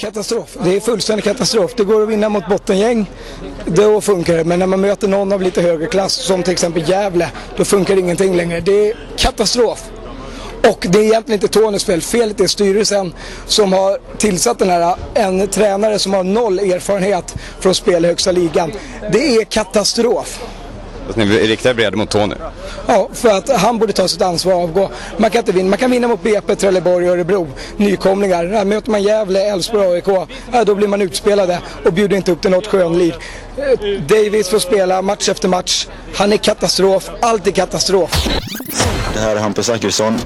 Katastrof. Det är fullständig katastrof. Det går att vinna mot bottengäng, då funkar det. Men när man möter någon av lite högre klass, som till exempel Gävle, då funkar ingenting längre. Det är katastrof. Och det är egentligen inte Tonys fel. Felet är styrelsen som har tillsatt den här, en tränare som har noll erfarenhet från spel i högsta ligan. Det är katastrof. Så ni är riktigt beredda mot Tony? Ja, för att han borde ta sitt ansvar och avgå. Man kan inte vinna. Man kan vinna mot BP, Trelleborg och Örebro. Nykomlingar. Möter man Gävle, Elfsborg och AIK. Då blir man utspelade och bjuder inte upp till något skönlir. Davis får spela match efter match. Han är katastrof. Allt är katastrof. Det här är Hampus Zachrisson.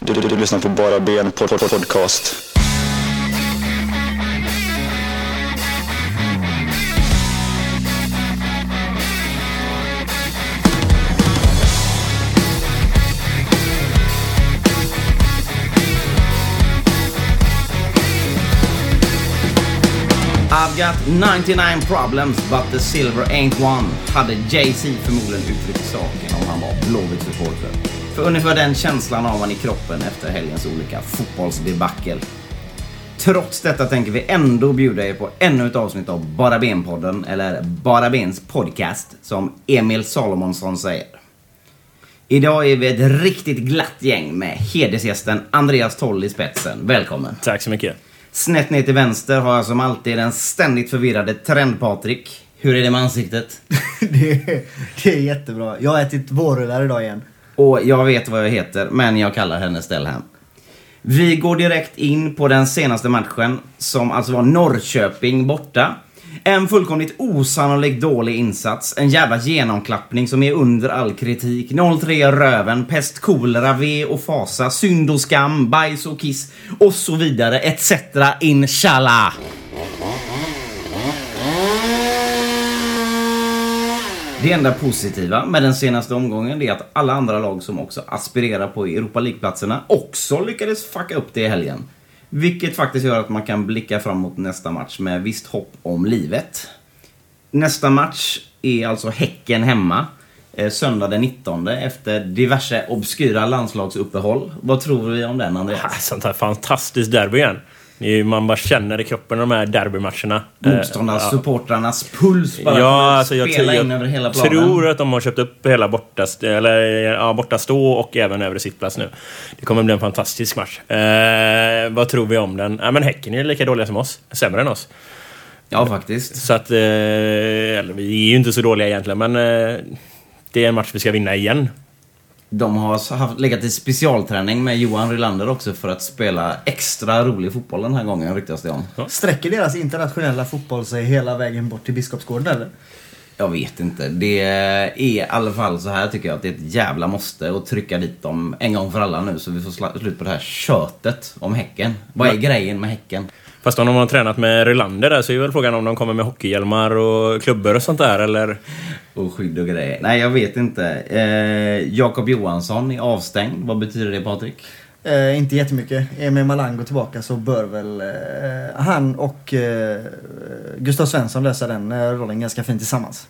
Du, du, du lyssnar på Bara Ben pod, podcast. Got 99 problems but the silver ain't one. Hade Jay-Z förmodligen uttryckt saken om han var Blåvitt-supporter. För ungefär den känslan har man i kroppen efter helgens olika fotbollsdebacle. Trots detta tänker vi ändå bjuda er på ännu ett avsnitt av Bara Ben-podden, eller Bara Bens podcast, som Emil Salomonsson säger. Idag är vi ett riktigt glatt gäng med hedersgästen Andreas Toll i spetsen. Välkommen! Tack så mycket. Snett ner till vänster har jag som alltid den ständigt förvirrade Trend-Patrik. Hur är det med ansiktet? det, är, det är jättebra. Jag har ätit vårrullar idag igen. Och jag vet vad jag heter, men jag kallar henne Stellham. Vi går direkt in på den senaste matchen, som alltså var Norrköping borta. En fullkomligt osannolikt dålig insats, en jävla genomklappning som är under all kritik. 0-3 röven, pest, kolera, ve och fasa, synd och skam, bajs och kiss och så vidare etc. Inshallah. Det enda positiva med den senaste omgången är att alla andra lag som också aspirerar på Europa League-platserna också lyckades fucka upp det i helgen. Vilket faktiskt gör att man kan blicka fram mot nästa match med visst hopp om livet. Nästa match är alltså Häcken hemma. Eh, söndag den 19 efter diverse obskyra landslagsuppehåll. Vad tror vi om den Ah, Andreas? Sånt här fantastiskt derby igen. Ju- Man bara känner i kroppen de här derbymatcherna. Motståndarnas, Eh, ja. supportrarnas puls bara Ja, alltså jag, spela jag in över hela planen. tror att de har köpt upp hela bortast, eller, ja, bortastå och även övre sittplats nu. Det kommer bli en fantastisk match. Eh, vad tror vi om den? Ja, men Häcken är lika dåliga som oss. Sämre än oss. Ja, faktiskt. Så att... Eh, eller vi är ju inte så dåliga egentligen, men eh, det är en match vi ska vinna igen. De har haft, legat i specialträning med Johan Rylander också för att spela extra rolig fotboll den här gången ryktas det om. Sträcker deras internationella fotboll sig hela vägen bort till Biskopsgården eller? Jag vet inte. Det är i alla fall så här tycker jag att det är ett jävla måste att trycka dit dem en gång för alla nu så vi får slut på det här köttet om Häcken. Vad är grejen med Häcken? Fast om de har tränat med Rylander där så är väl frågan om de kommer med hockeyhjälmar och klubbor och sånt där, eller? Och skydd och grejer. Nej, jag vet inte. Eh, Jakob Johansson är avstängd. Vad betyder det Patrik? Eh, inte jättemycket. Är med Malango tillbaka så bör väl eh, han och eh, Gustav Svensson lösa den eh, rollen ganska fint tillsammans.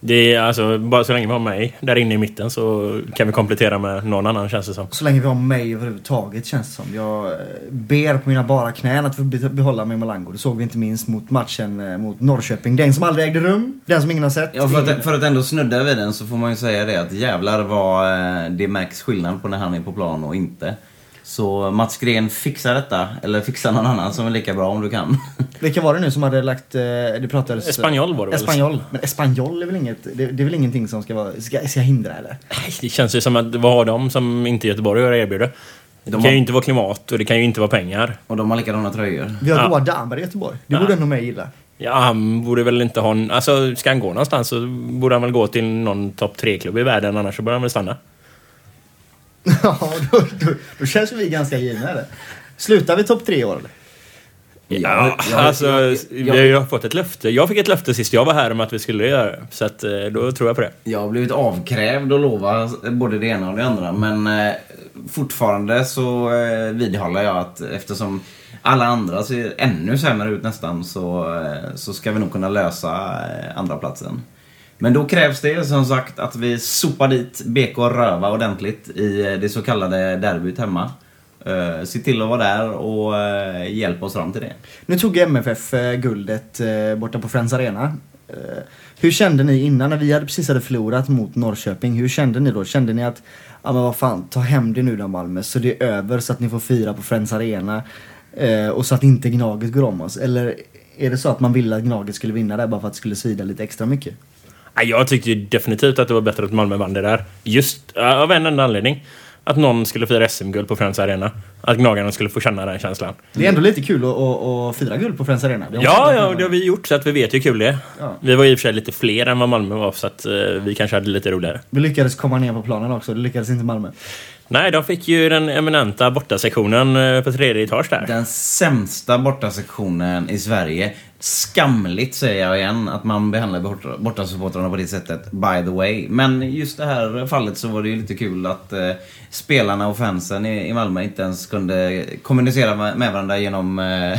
Det är alltså, bara så länge vi har mig där inne i mitten så kan vi komplettera med någon annan känns det som. Så länge vi har mig överhuvudtaget känns det som. Jag eh, ber på mina bara knän att få be- behålla mig Malango. Det såg vi inte minst mot matchen eh, mot Norrköping. Den som aldrig ägde rum. Den som ingen har sett. Ja, för att, för att ändå snudda vid den så får man ju säga det att jävlar vad eh, det märks skillnad på när han är på plan och inte. Så Mats Gren fixar detta, eller fixar någon annan som är lika bra om du kan. Vilka var det nu som hade lagt... eh, Det pratades... Espanyol var det väl? Espanyol. Men Espanyol är väl inget... Det, det är väl ingenting som ska vara... Ska, ska hindra eller? Nej, Det känns ju som att vad har de som inte Göteborg har erbjuda? Det kan har- ju inte vara klimat och det kan ju inte vara pengar. Och de har likadana tröjor. Vi har Ja. Roar Damberg i Göteborg. Det Ja. borde ändå mig gilla. Ja, han borde väl inte ha en... Alltså, ska han gå någonstans så borde han väl gå till någon topp tre-klubb i världen, annars så bör han väl stanna. Ja, då, då, då känns vi ganska givna eller? Slutar vi topp tre i år eller? Ja, jag- alltså, jag- vi har ju fått ett löfte. Jag fick ett löfte sist jag var här om att vi skulle göra det. Så att, eh, då tror jag på det. Jag har blivit avkrävd att lova både det ena och det andra. Men eh, fortfarande så eh, vidhåller jag att eftersom alla andra ser ännu sämre ut nästan så, eh, så ska vi nog kunna lösa eh, andra platsen. Men då krävs det som sagt att vi sopar dit BK Röva ordentligt i eh, det så kallade derbyt hemma. Uh, se till att vara där och eh, uh, hjälpa oss fram till det. Nu tog MFF uh, guldet borta på Friends Arena. Hur kände ni innan när vi hade precis hade förlorat mot Norrköping? Hur kände ni då? Kände ni att, ja men vad fan, ta hem det nu då Malmö så det är över så att ni får fira på Friends Arena och så att inte Gnaget går om oss? Eller är det så att man ville att Gnaget skulle vinna där bara för att det skulle svida lite extra mycket? Ja, Jag tyckte ju definitivt att det var bättre att Malmö vann det där. Just ja, av en enda anledning. Att någon skulle fira SM-guld på Friends Arena. Att Gnagarna skulle få känna den känslan. Det är ändå lite kul att, att, att fira guld på Friends Arena. Ja, ja, det har vi gjort så att vi vet hur kul det är. Ja. Vi var i och för sig lite fler än vad Malmö var så att eh, vi kanske hade lite roligare. Vi lyckades komma ner på planen också, det lyckades inte Malmö. Nej, de fick ju den eminenta bortasektionen eh, på tredje etage där. Den sämsta bortasektionen i Sverige. Skamligt säger jag igen att man behandlar borta- bortasupportrarna på det sättet, by the way. Men just det här fallet så var det ju lite kul att eh, spelarna och fansen i, i Malmö inte ens kunde kommunicera med, med varandra genom eh,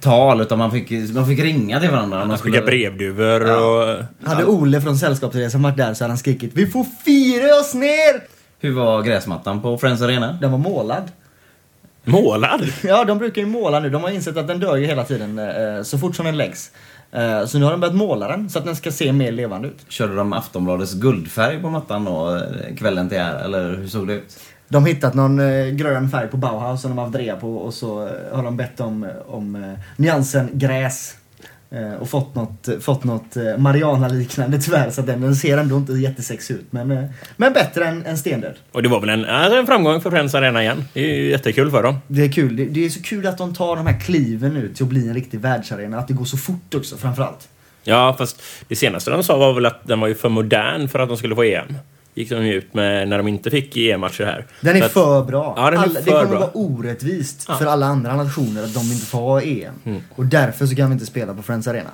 tal, utan man fick, man fick ringa till varandra. De de skickade brevduvor och... Hade Ole från Sällskapsresan varit där så hade han skrikit Vi får fira oss ner! Hur var gräsmattan på Friends Arena? Den var målad. Målad? Ja, de brukar ju måla nu. De har insett att den dör ju hela tiden eh, så fort som den läggs. Eh, så nu har de börjat måla den så att den ska se mer levande ut. Körde de Aftonbladets guldfärg på mattan då, eh, kvällen till är, eller hur såg det ut? De har hittat någon eh, grön färg på Bauhaus som de har haft rea på och så har de bett om, om nyansen gräs. Eh, och fått något, fått något eh, Mariana-liknande tyvärr så den, den ser ändå inte jättesexig ut. Men, eh, men bättre än, än stendöd. Och det var väl en, en framgång för Friends Arena igen. Det är ju jättekul för dem. Det är kul. Det, det är så kul att de tar de här kliven nu till att bli en riktig världsarena. Att det går så fort också framförallt. Ja, fast det senaste de sa var väl att den var ju för modern för att de skulle få EM. Gick de ju ut med när de inte fick EM-matcher här. Den är Så att- för bra. Ja, den är alla, för det kommer bra. vara orättvist Ja. Mm. för alla andra nationer att de inte får ha EM. Och därför så kan vi inte spela på Friends Arena.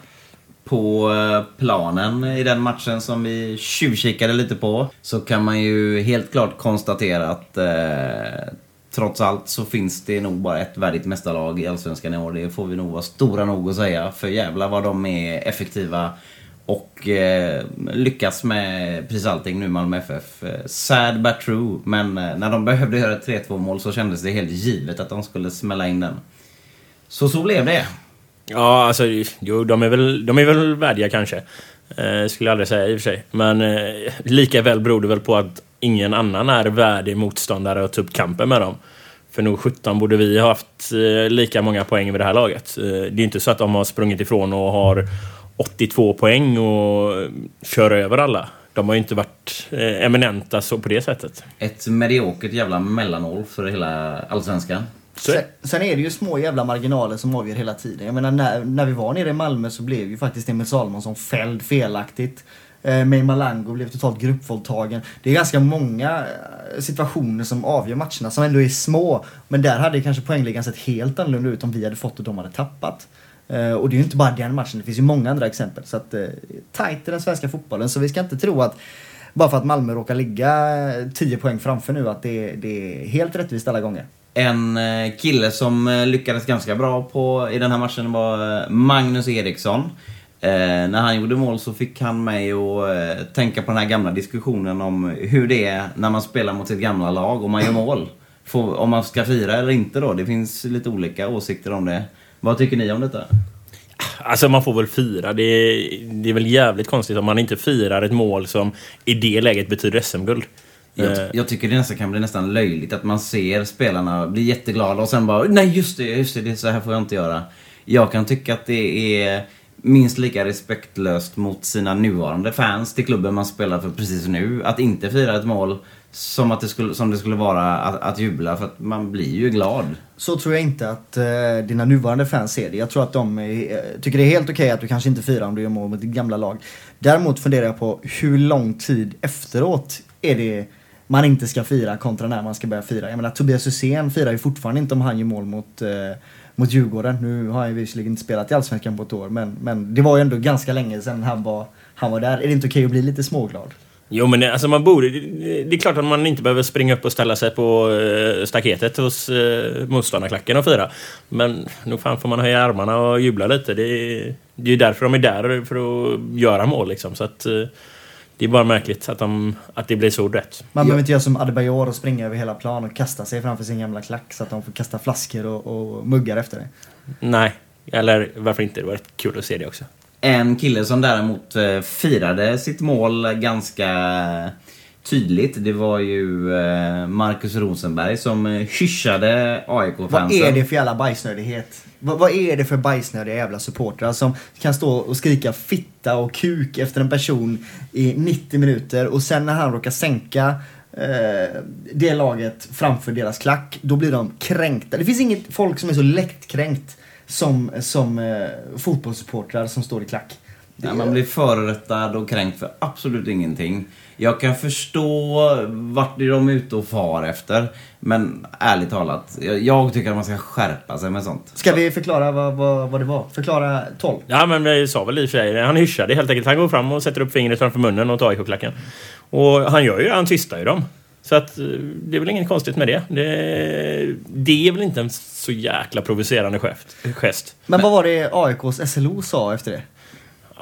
På eh, planen i den matchen som vi tjuvkikade lite på så kan man ju helt klart konstatera att eh, trots allt så finns det nog bara ett värdigt mästarlag i Allsvenskan i år. Det får vi nog vara stora nog att säga. För jävla vad de är effektiva och eh, lyckas med precis allting nu Malmö FF. Eh, sad but true, men eh, när de behövde göra ett 3-2 mål så kändes det helt givet att de skulle smälla in den. Så så blev det. Ja, alltså jo, de är väl, de är väl värdiga kanske. Eh, skulle jag aldrig säga i och för sig. Men eh, lika väl beror det väl på att ingen annan är värdig motståndare att ta upp kampen med dem. För nog 17 borde vi ha haft eh, lika många poäng vid det här laget. Eh, det är ju inte så att de har sprungit ifrån och har 82 poäng och kör över alla. De har ju inte varit eh, eminenta så på det sättet. Ett mediokert jävla mellanår för hela Allsvenskan. Så, Sen, sen är det ju små jävla marginaler som avgör hela tiden. Jag menar när, när vi var nere i Malmö så blev ju faktiskt Emil Salomonsson fälld felaktigt. Eh, May Malango blev totalt gruppvåldtagen. Det är ganska många eh, situationer som avgör matcherna som ändå är små. Men där hade kanske poängligan sett helt annorlunda ut om vi hade fått och de hade tappat. Eh, och det är ju inte bara den matchen, det finns ju många andra exempel. Så att, eh, i den svenska fotbollen. Så vi ska inte tro att bara för att Malmö råkar ligga eh, 10 poäng framför nu att det, det är helt rättvist alla gånger. En eh, kille som lyckades ganska bra på, i den här matchen var Magnus Eriksson. Eh, när han gjorde mål så fick han mig att eh, tänka på den här gamla diskussionen om hur det är när man spelar mot sitt gamla lag och man gör mål. Får, om man ska fira eller inte då. Det finns lite olika åsikter om det. Vad tycker ni om detta? Alltså man får väl fira. Det är, det är väl jävligt konstigt om man inte firar ett mål som i det läget betyder SM-guld. Eh, Jag, jag tycker det nästan kan bli nästan löjligt att man ser spelarna bli jätteglada och sen bara Nej just det, just det, det så här får jag inte göra. Jag kan tycka att det är minst lika respektlöst mot sina nuvarande fans till klubben man spelar för precis nu. Att inte fira ett mål som, att det, skulle, som det skulle vara att, att jubla för att man blir ju glad. Så tror jag inte att eh, dina nuvarande fans ser det. Jag tror att de är, eh, tycker det är helt okej att du kanske inte firar om du gör mål mot ditt gamla lag. Däremot funderar jag på hur lång tid efteråt är det man inte ska fira kontra när man ska börja fira. Jag menar Tobias Hysén firar ju fortfarande inte om han gör mål mot, eh, mot Djurgården. Nu har han ju visserligen inte spelat i Allsvenskan på ett år men, men det var ju ändå ganska länge sedan han var, han var där. Är det inte okej att bli lite småglad? Jo men alltså man borde... Det är klart att man inte behöver springa upp och ställa sig på eh, staketet hos eh, motståndarklacken och fira. Men nog fan får man höja armarna och jubla lite. Det är, det är ju därför de är där, för att göra mål liksom. Så att... eh, Det det är bara märkligt att, de, att det blir så rätt. Man behöver inte göra som Adebayor och springa över hela plan och kasta sig framför sin gamla klack så att de får kasta flaskor och, och muggar efter dig. Nej, eller varför inte? Det var rätt kul att se det också. En kille som däremot eh, firade sitt mål ganska tydligt. Det var ju eh, Marcus Rosenberg som eh, hyschade AIK-fansen. Vad är det för jävla bajsnödighet? Vad, vad är det för bajsnödiga jävla supportrar som kan stå och skrika fitta och kuk efter en person i 90 minuter och sen när han råkar sänka eh, det laget framför deras klack, då blir de kränkta. Det finns inget folk som är så lättkränkt som, som eh, fotbollssupportrar som står i klack. Ja, man blir förorättad och kränkt för absolut ingenting. Jag kan förstå vart de är ute och far efter. Men ärligt talat, jag, jag tycker att man ska skärpa sig med sånt. Ska vi förklara vad, vad, vad det var? Förklara 12. Ja, men vi sa väl i och för sig Han hyschade helt enkelt. Han går fram och sätter upp fingret framför munnen och tar AIK-klacken. Och han gör ju Han tvistar ju dem. Så att eh, det är väl inget konstigt med det. det. Det är väl inte en så jäkla provocerande gest. Men vad var det AIKs SLO sa efter det?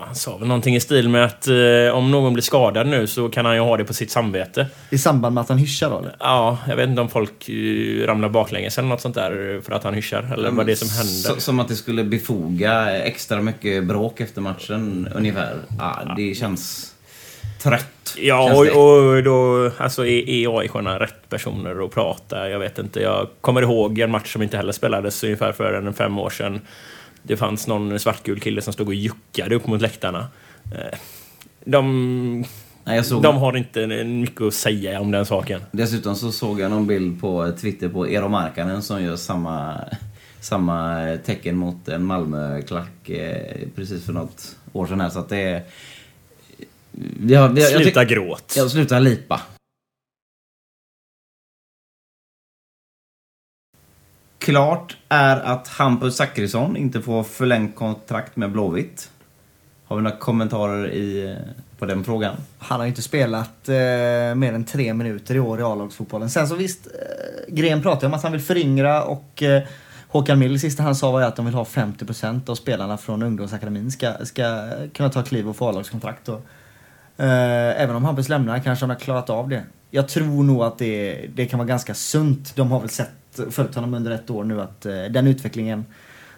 Han sa väl någonting i stil med att eh, om någon blir skadad nu så kan han ju ha det på sitt samvete. I samband med att han hyschar då eller? Ja, jag vet inte om folk eh, ramlar baklänges eller något sånt där för att han hyschar. Eller vad det är som händer. Som att det skulle befoga extra mycket bråk efter matchen ungefär. Ja, det känns trött. Ja, och, och då alltså, är, är aik rätt personer att prata? Jag vet inte. Jag kommer ihåg en match som inte heller spelades ungefär för en fem år sedan. Det fanns någon svartgul kille som stod och juckade upp mot läktarna. Eh, De, Nej, jag såg de har inte mycket att säga om den saken. Dessutom så såg jag någon bild på Twitter på Eero Markkanen som gör samma, samma tecken mot en Malmö-klack eh, precis för något år sedan här. Så att det är... Vi har, vi har, jag Sluta tyck- gråt. Ja, sluta lipa. Klart är att Hampus Zachrisson inte får förlängt kontrakt med Blåvitt. Har vi några kommentarer i, på den frågan? Han har inte spelat eh, mer än tre minuter i år i A-lagsfotbollen. Sen så visst, eh, Gren pratade om att han vill föryngra och eh, Håkan Mill, det sista han sa var att de vill ha 50% av spelarna från ungdomsakademin ska, ska kunna ta kliv och få A-lagskontrakt. Och, eh, även om Hampus lämnar kanske han har klarat av det. Jag tror nog att det, det kan vara ganska sunt. De har väl sett, följt honom under ett år nu, att eh, den utvecklingen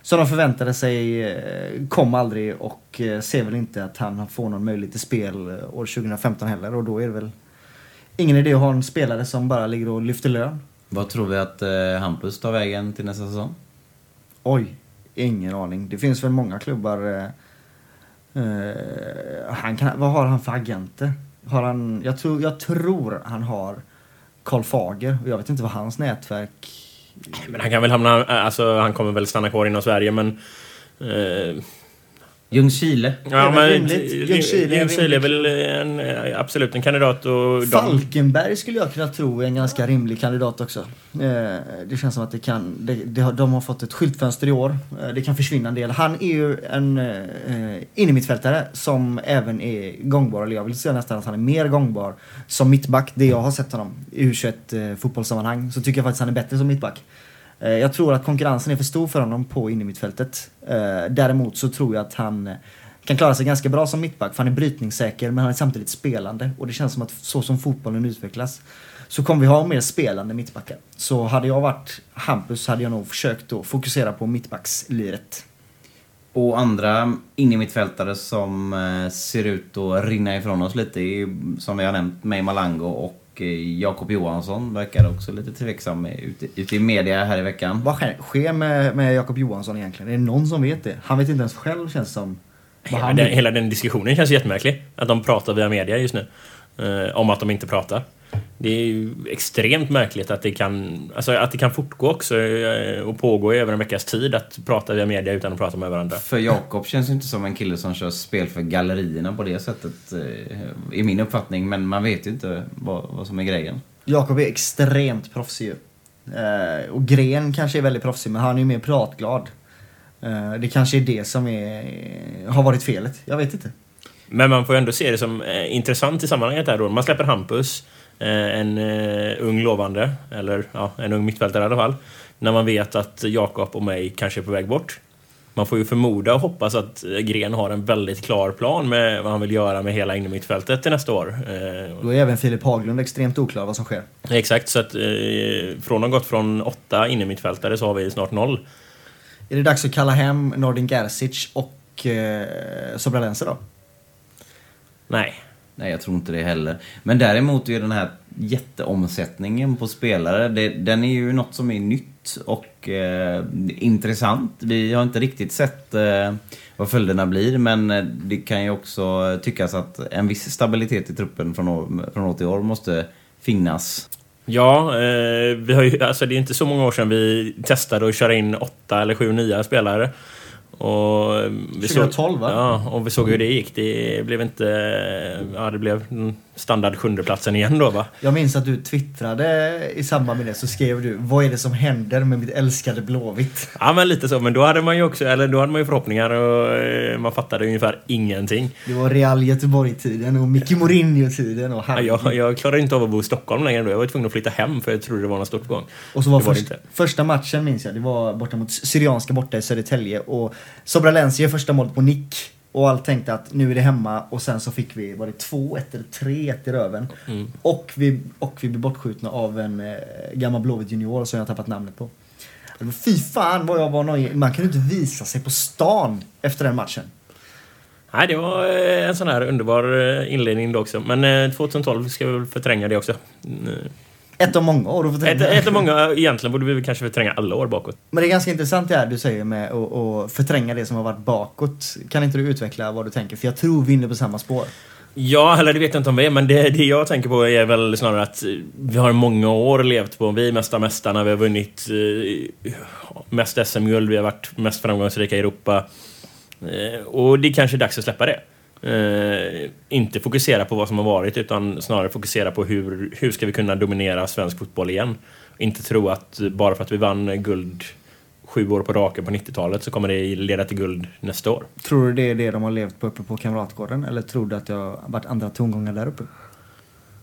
som de förväntade sig eh, kom aldrig och eh, ser väl inte att han får någon möjlighet till spel eh, år 2015 heller och då är det väl ingen idé att ha en spelare som bara ligger och lyfter lön. Vad tror vi att eh, Hampus tar vägen till nästa säsong? Oj, ingen aning. Det finns väl många klubbar. Uh, han kan, vad har han för agenter? Har han, jag, tror, jag tror han har Karl Fager och jag vet inte vad hans nätverk... Men han kan väl hamna... Alltså, han kommer väl stanna kvar inom Sverige, men... Uh, Ljungskile. ja, väl men... Ljungskile är Ljungskile är väl en, eh, absolut en kandidat och... Falkenberg skulle jag kunna tro är en ganska rimlig kandidat också. Eh, det känns som att det kan, det, det, har- de har fått ett skyltfönster i år. Eh, det kan försvinna en del. Han är ju en innermittfältare som även är gångbar, eller jag vill säga nästan att han är mer gångbar som mittback. Det jag har sett honom i U21 eh, fotbollssammanhang så tycker jag faktiskt han är bättre som mittback. Eh, jag tror att konkurrensen är för stor för honom på innermittfältet. Eh, däremot så tror jag att han kan klara sig ganska bra som mittback för han är brytningssäker men han är samtidigt spelande och det känns som att så som fotbollen utvecklas så kommer vi ha mer spelande mittbackar. Så hade jag varit Hampus hade jag nog försökt att fokusera på mittbacksliret. Och andra innermittfältare som eh, ser ut att rinna ifrån oss lite är ju, som vi har nämnt, May Malango och eh, Jakob Johansson verkar också lite tveksam ute, ute i media här i veckan. Vad sker- med, med Jakob Johansson egentligen? Är det någon som vet det? Han vet inte ens själv känns det som. vad Hela han den, hela den diskussionen känns jättemärklig. Att de pratar via media just nu. Eh, om att de inte pratar. Det är ju extremt märkligt att det kan, alltså att det kan fortgå också eh, och pågå i över en veckas tid att prata via media utan att prata med varandra. För Jakob känns ju inte som en kille som kör spel för gallerierna på det sättet, eh, i min uppfattning. Men man vet ju inte vad, vad som är grejen. Jakob är extremt proffsig ju. Eh, och Gren kanske är väldigt proffsig men han är ju mer pratglad. Det kanske är det som är, har varit felet. Jag vet inte. Men man får ju ändå se det som intressant i sammanhanget här då. Man släpper Hampus, en eh, ung lovande, eller ja, en ung mittfältare i alla fall. När man vet att Jakob och mig kanske är på väg bort. man får ju förmoda och hoppas att Gren har en väldigt klar plan med vad han vill göra med hela innermittfältet till nästa år. Eh, Då är även Filip Haglund extremt oklar vad som sker. Exakt, så att eh, från att ha gått från åtta innermittfältare så har vi snart noll. Är det dags att kalla hem Nordin Gerzic och eh, Sobralense då? Nej. Nej, jag tror inte det heller. Men däremot är den här jätteomsättningen på spelare, det, den är ju något som är nytt och eh, intressant. Vi har inte riktigt sett eh, vad följderna blir, men eh, det kan ju också tyckas att en viss stabilitet i truppen från år, från år till år måste finnas. Ja, eh, vi har ju, alltså det är inte så många år sedan vi testade att köra in åtta eller sju nya spelare. Och vi 2012 såg, va? Ja, och vi såg hur det gick. Det blev inte... Ja, det blev standard sjundeplatsen igen då va? Jag minns att du twittrade i samband med det så skrev du Vad är det som händer med mitt älskade Blåvitt? Ja, men lite så. Men då hade man ju också, eller då hade man ju förhoppningar och eh, man fattade ungefär ingenting. Det var Real Göteborg-tiden och Micke Mourinho-tiden och Ja, han. jag, jag klarade inte av att bo i Stockholm längre då. Jag var tvungen att flytta hem för jag trodde det var något stort på gång. Och så var, var först, inte. första matchen minns jag, det var borta mot Syrianska borta i Södertälje och Sobralense gör första målet på nick. Och allt tänkte att nu är det hemma och sen så fick vi, var det 2-1 eller 3-1 i röven. Mm. Och, vi, och vi blev bortskjutna av en eh, gammal Blåvitt junior som jag har tappat namnet på. Men Fy fan vad jag var nöjd. Man kunde inte visa sig på stan efter den matchen. Nej, det var eh, en sån här underbar eh, inledning då också. Men eh, 2012 ska vi väl förtränga det också. Ett av många år. att få Ett, ett av många, egentligen borde vi kanske förtränga alla år bakåt. Men det är ganska intressant det här du säger med att att förtränga det som har varit bakåt. Kan inte du utveckla vad du tänker? För jag tror vi är inne på samma spår. Ja, eller det vet jag inte om vi är, men det, det jag tänker på är väl snarare att vi har många år levt på, vi är mesta mästarna, vi har vunnit eh, mest SM-guld, vi har varit mest framgångsrika i Europa. Eh, och det är kanske är dags att släppa det. Eh, inte fokusera på vad som har varit, utan snarare fokusera på hur, hur ska vi kunna dominera svensk fotboll igen. Inte tro att bara för att vi vann guld sju år på raken på 90-talet så kommer det leda till guld nästa år. Tror du det är det de har levt på uppe på Kamratgården? Eller tror du att det har varit andra tongångar där uppe?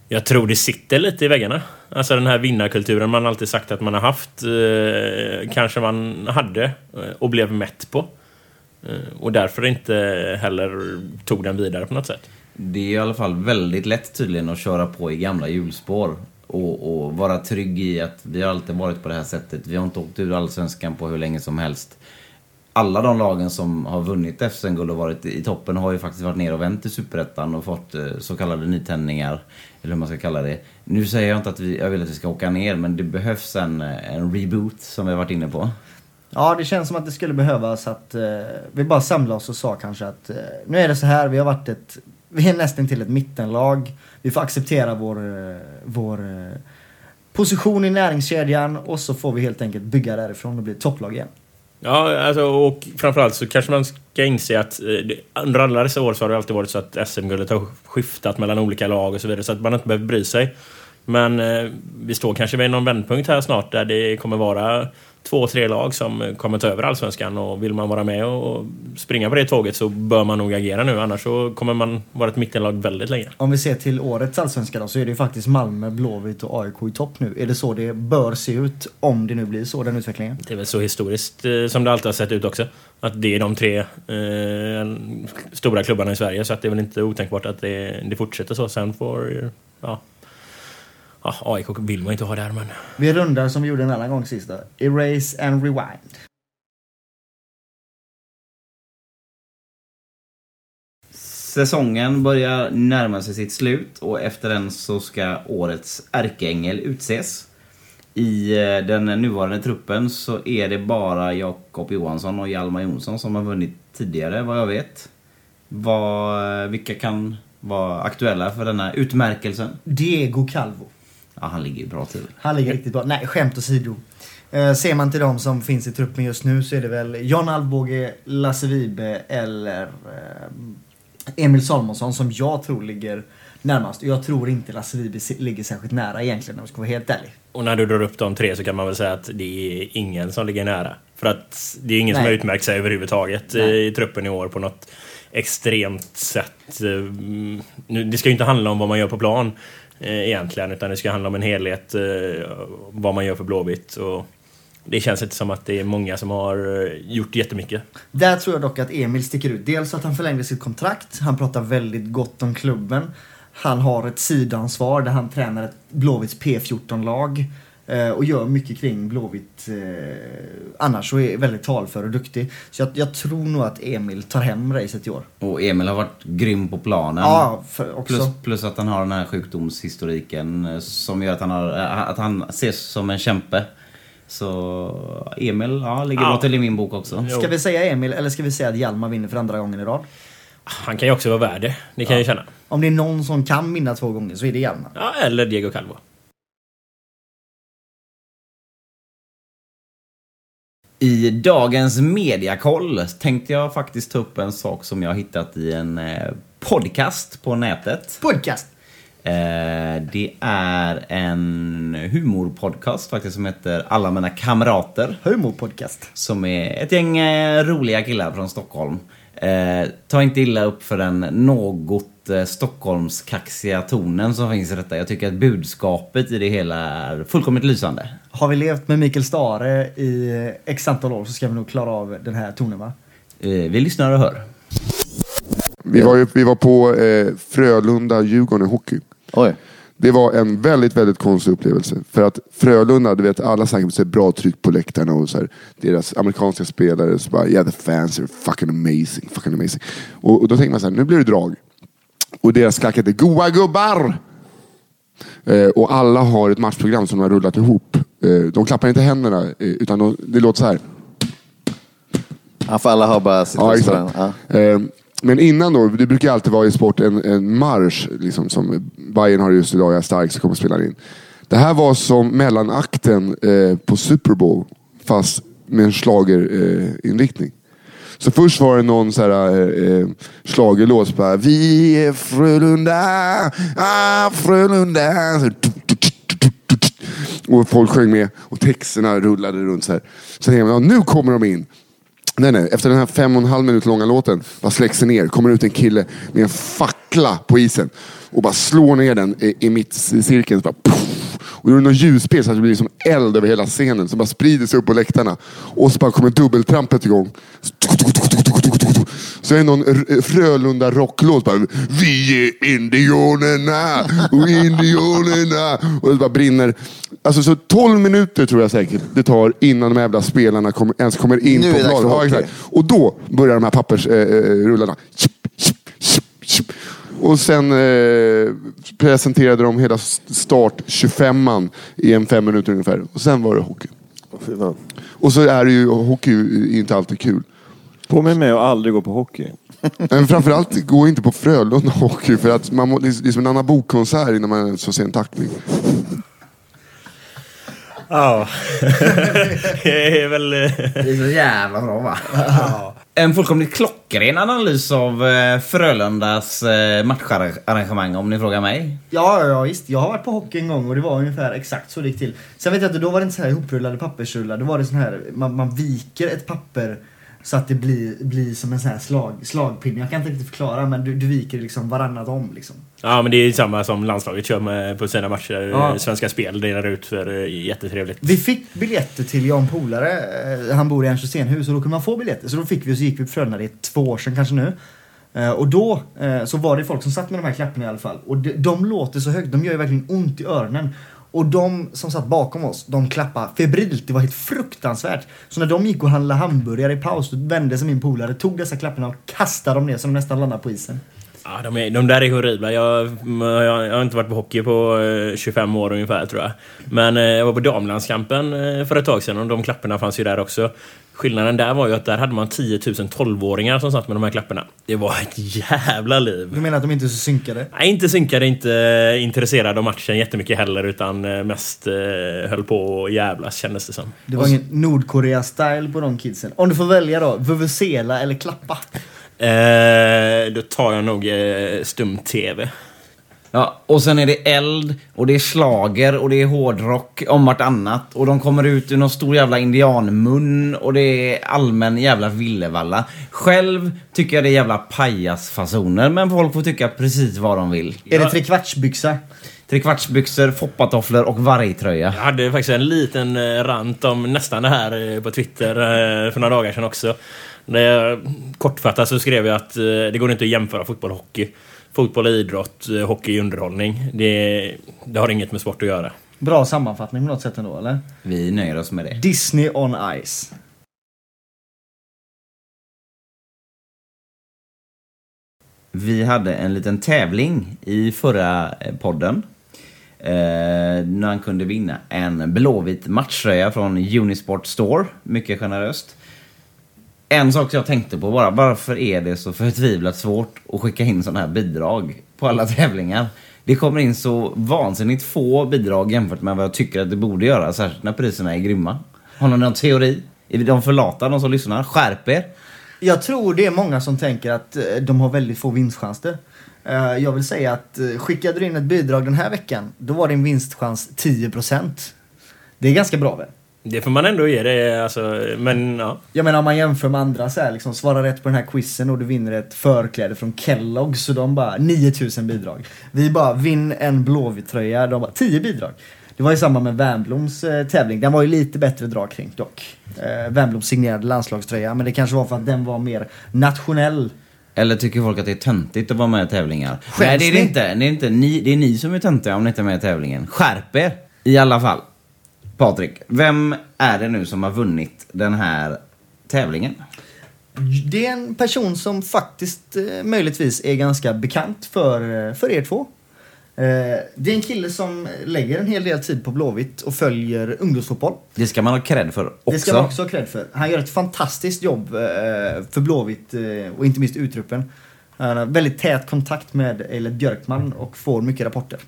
Jag tror det sitter lite i väggarna. Alltså den här vinnarkulturen man alltid sagt att man har haft. Eh, kanske man hade eh, och blev mätt på. Eh, och därför inte heller tog den vidare på något sätt. Det är i alla fall väldigt lätt tydligen att köra på i gamla hjulspår. Och, och vara trygg i att vi har alltid varit på det här sättet. Vi har inte åkt ur Allsvenskan på hur länge som helst. Alla de lagen som har vunnit SM-guld och varit i toppen har ju faktiskt varit ner och vänt i Superettan och fått eh, så kallade nytändningar. Eller hur man ska kalla det. Nu säger jag inte att vi, jag vill att vi ska åka ner, men det behövs en, eh, en reboot som vi har varit inne på. Ja, det känns som att det skulle behövas att eh, vi bara samlade oss och sa kanske att eh, nu är det så här, vi har varit ett, vi är nästan till ett mittenlag. Vi får acceptera vår, eh, vår eh, position i näringskedjan och så får vi helt enkelt bygga därifrån och bli ett topplag igen. Ja, alltså, och framförallt så kanske man ska inse att eh, under alla dessa år så har det alltid varit så att SM-guldet har skiftat mellan olika lag och så vidare. Så att man inte behöver bry sig. Men eh, vi står kanske vid någon vändpunkt här snart där det kommer vara två, tre lag som kommer ta över Allsvenskan. Och vill man vara med och springa på det tåget så bör man nog agera nu. Annars så kommer man vara ett mittenlag väldigt länge. Om vi ser till årets allsvenska då så är det ju faktiskt Malmö, Blåvitt och AIK i topp nu. Är det så det bör se ut om det nu blir så, den utvecklingen? Det är väl så historiskt eh, som det alltid har sett ut också. Att det är de tre eh, stora klubbarna i Sverige. Så att det är väl inte otänkbart att det, det fortsätter så. Sen får... Ja, ja, AIK vill man inte ha där men... Vi rundar som vi gjorde en annan gång sist då. Erase and rewind. Säsongen börjar närma sig sitt slut och efter den så ska årets ärkeängel utses. I eh, den nuvarande truppen så är det bara Jakob Johansson och Hjalmar Jonsson som har vunnit tidigare vad jag vet. Vad, vilka kan vara aktuella för denna utmärkelsen? Diego Calvo. Ja, han ligger ju bra till. Han ligger riktigt bra. Nej, skämt åsido. Eh, ser man till de som finns i truppen just nu så är det väl John Alvbåge, Lasse Vibe eller eh, Emil Salmonsson som jag tror ligger närmast. Jag tror inte Lasse Vibe ligger särskilt nära egentligen om jag ska vara helt ärlig. Och när du drar upp de tre så kan man väl säga att det är ingen som ligger nära. För att det är ingen som Nej. har utmärkt sig överhuvudtaget eh, Nej. i truppen i år på något extremt sätt. Eh, mm, nu, Det ska ju inte handla om vad man gör på plan Eh, egentligen, utan det ska handla om en helhet. Eh, vad man gör för Blåvitt och det känns inte som att det är många som har eh, gjort jättemycket. Där tror jag dock att Emil sticker ut. Dels att han förlängde sitt kontrakt, han pratar väldigt gott om klubben. Han har ett sidansvar där han tränar ett Blåvitts P14-lag eh, Och gör mycket kring Blåvitt eh, annars och är väldigt talför och duktig. Så jag, jag tror nog att Emil tar hem racet i år. Och Emil har varit grym på planen. Ja, för också. Plus, plus att han har den här sjukdomshistoriken eh, som gör att han, har, att han ses som en kämpe. Så Emil, ja, ligger Ja. bra till i min bok också. Ska vi säga Emil eller ska vi säga att Hjalmar vinner för andra gången i rad? Han kan ju också vara värd det. Det kan jag ju känna. Om det är någon som kan vinna två gånger så är det Hjalmar. Ja, eller Diego Calvo. I dagens mediakoll tänkte jag faktiskt ta upp en sak som jag hittat i en eh, podcast på nätet. Podcast! Eh, det är en humorpodcast faktiskt som heter Alla mina kamrater. Humorpodcast. Som är ett gäng eh, roliga killar från Stockholm. Eh, ta inte illa upp för den något eh, Stockholmskaxiga tonen som finns i detta. Jag tycker att budskapet i det hela är fullkomligt lysande. Har vi levt med Mikael Stare i x antal år så ska vi nog klara av den här tonen va? Eh, vi lyssnar och hör. Vi var, ju, vi var på eh, Frölunda-Djurgården i hockey. Oj. Det var en väldigt, väldigt konstig upplevelse. För att Frölunda, du vet alla snackar om så bra tryck på läktarna och så här, deras amerikanska spelare så bara yeah the fans are fucking amazing, fucking amazing. Och, och då tänker man så här, nu blir det drag. Och deras klack heter Goa gubbar! Eh, och alla har ett matchprogram som de har rullat ihop. Eh, de klappar inte händerna eh, utan de, det låter så här. Ja, för alla har bara sitt Ja, exakt. Ja. Men innan då, det brukar alltid vara i sport en, en marsch. Liksom, som Bayern har just idag, jag är stark, så kommer spela in. Det här var som mellanakten på Super Bowl, fast med en schlagerinriktning. Så först var det någon så här, eh, eh, schlagerlåt, så bara Vi är Frölunda, ah, Frölunda. Så, och folk sjöng med och texterna rullade runt så här. Så tänkte jag, ja, nu kommer de in. Nej, nej. Efter den här fem och en halv minut långa låten bara släcks ner. Kommer ut en kille med en fackla på isen och bara slår ner den i, i mittcirkeln. Så bara, puff, och gör något ljusspel så att det blir som eld över hela scenen som bara sprider sig upp på läktarna. Och så bara kommer dubbeltrampet igång. Så är det någon Frölunda rocklåt. Bara, Vi är indianerna och indianerna. Och det bara brinner. Alltså så 12 minuter tror jag säkert det tar innan de jävla spelarna kommer, ens kommer in Nu på planen. Ja. Och då börjar de här pappersrullarna. Och sen eh, presenterade de hela start 25an i en fem minuter ungefär. Och sen var det hockey. Fy fan. Och så är det ju, hockey är inte alltid kul. Påminn mig att aldrig gå på hockey. Men framförallt gå inte på Frölunda hockey för att man må, det är som en annan bokkonsert innan man så ser en tackling. Ja. det är väl... eh, Det är så jävla bra va? En fullkomligt klockren analys av eh, Frölundas eh, matcharrangemang om ni frågar mig. Ja, ja visst. Jag har varit på hockey en gång och det var ungefär exakt så det gick till. Sen vet jag inte, då var det inte så här ihoprullade pappersrullar. Då var det sån här, man, man viker ett papper så att det blir, blir som en sån här slag, slagpinne. Jag kan inte riktigt förklara men du, du viker det liksom varannat om liksom. Ja, men det är samma som landslaget kör med på sina matcher. Ja. Svenska Spel delar ut för eh, jättetrevligt. Vi fick biljetter till Jan Polare. eh, Han bor i Ernst-Stenhus och då kunde man få biljetter. Så då fick vi och så gick vi på Frölunda. Det är två år sedan kanske nu. Eh, Och då så var det folk som satt med de här klapparna i alla fall. Och de, de låter så högt. De gör ju verkligen ont i öronen. Och de som satt bakom oss, de klappade febrilt. Det var helt fruktansvärt. Så när de gick och handlade hamburgare i paus, då vände sig min polare, tog dessa klapparna och kastade dem ner så de nästan landade på isen. Ja, de, är, de där är horribla. Jag, jag, jag har inte varit på hockey på eh, 25 år ungefär tror jag. Men eh, jag var på damlandskampen eh, för ett tag sedan och de klapparna fanns ju där också. Skillnaden där var ju att där hade man 10 000 12-åringar som satt med de här klapparna. Det var ett jävla liv. Du menar att de inte är så synkade? Nej, inte synkade, inte eh, intresserad av matchen jättemycket heller utan eh, mest eh, höll på och jävlas kändes det som. Det var ingen Nordkorea-style på de kidsen. Om du får välja då, vuvuzela eller klappa? Eh, då tar jag nog eh, stum-tv. Ja, och sen är det eld och det är slager och det är hårdrock om vartannat. Och de kommer ut ur någon stor jävla indianmun och det är allmän jävla villevalla. Själv tycker jag det är jävla pajasfasoner men folk får tycka precis vad de vill. Är det trekvartsbyxa? Trekvartsbyxor, foppatofflor och vargtröja. Jag hade faktiskt en liten eh, rant om nästan det här eh, på Twitter eh, för några dagar sedan också. När jag, kortfattat så skrev jag att eh, det går inte att jämföra fotboll och hockey. Fotboll är idrott, eh, hockey är underhållning. Det, det har inget med sport att göra. Bra sammanfattning på något sätt ändå, eller? Vi nöjer oss med det. Disney on Ice. Vi hade en liten tävling i förra eh, podden. Eh, när han kunde vinna en blåvit matchtröja från Unisport Store. Mycket generöst. En sak jag tänkte på bara, varför är det så förtvivlat svårt att skicka in sådana här bidrag på alla tävlingar? Det kommer in så vansinnigt få bidrag jämfört med vad jag tycker att det borde göra, särskilt när priserna är grymma. Har ni någon teori? Är de för lata, de som lyssnar? Skärp er! Jag tror det är många som tänker att eh, de har väldigt få vinstchanser. Eh, jag vill säga att eh, skickade du in ett bidrag den här veckan, då var din vinstchans 10%. Det är ganska bra väl? Det får man ändå ge det, alltså, men ja. Jag menar om man jämför med andra så här, liksom, svara rätt på den här quizen och du vinner ett förkläde från Kellogg så de bara 9000 bidrag. Vi bara vinn en blåvit tröja, de bara 10 bidrag. Det var ju samma med Wernbloms eh, tävling, den var ju lite bättre drag kring dock. Eh, Wernbloms signerade landslagströja, men det kanske var för att den var mer nationell. Eller tycker folk att det är töntigt att vara med i tävlingar? Nej, det är det ni? inte. Det är, inte ni, det är ni som är töntiga om ni inte är med i tävlingen. Skärp er! I alla fall. Patrik, vem är det nu som har vunnit den här tävlingen? Det är en person som faktiskt eh, möjligtvis är ganska bekant för, eh, för er två. Eh, det är en kille som lägger en hel del tid på Blåvitt och följer ungdomsfotboll. Det ska man ha cred för också. Det ska man också ha cred för. Han gör ett fantastiskt jobb för Blåvitt och inte minst utruppen. Han har väldigt tät kontakt med Eilert Björkman och får mycket rapporter.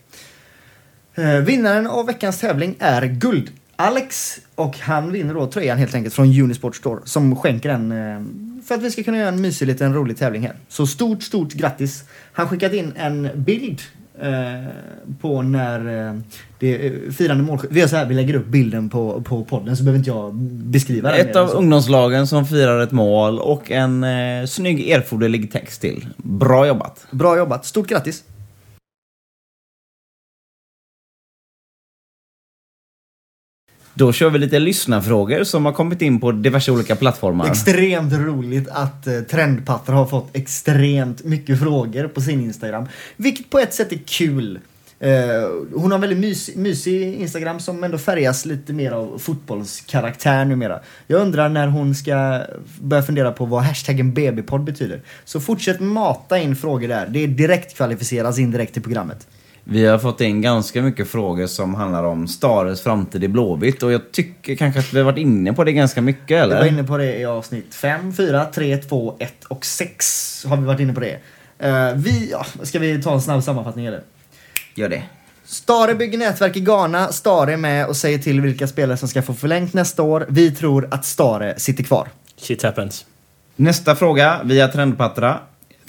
Vinnaren av veckans tävling är Guld. Alex och han vinner då tröjan helt enkelt från Unisport Store som skänker den eh, för att vi ska kunna göra en mysig liten rolig tävling här. Så stort, stort grattis. Han skickat in en bild eh, på när eh, det är firande mål... Vi gör så här, vi lägger upp bilden på, på podden så behöver inte jag beskriva den. Ett av ungdomslagen som firar ett mål och en eh, snygg erforderlig text till. Bra jobbat! Bra jobbat, stort grattis. Då kör vi lite lyssnarfrågor som har kommit in på diverse olika plattformar. Extremt roligt att eh, Trendpatter har fått extremt mycket frågor på sin Instagram. Vilket på ett sätt är kul. Eh, hon har en väldigt mys mysig Instagram som ändå färgas lite mer av fotbollskaraktär numera. Jag undrar när hon ska börja fundera på vad hashtaggen BB-podd betyder. Så fortsätt mata in frågor där. Det är direkt kvalificeras in direkt till programmet. Vi har fått in ganska mycket frågor som handlar om Stares framtid i Blåvitt och jag tycker kanske att vi har varit inne på det ganska mycket eller? Vi var inne på det i avsnitt 5, 4, 3, 2, 1 och 6 har vi varit inne på det. Eh, vi, ja, ska vi ta en snabb sammanfattning eller? Gör det. Stare bygger nätverk i Ghana, Stare är med och säger till vilka spelare som ska få förlängt nästa år. Vi tror att Stare sitter kvar. Shit happens. Nästa fråga via Trendpattra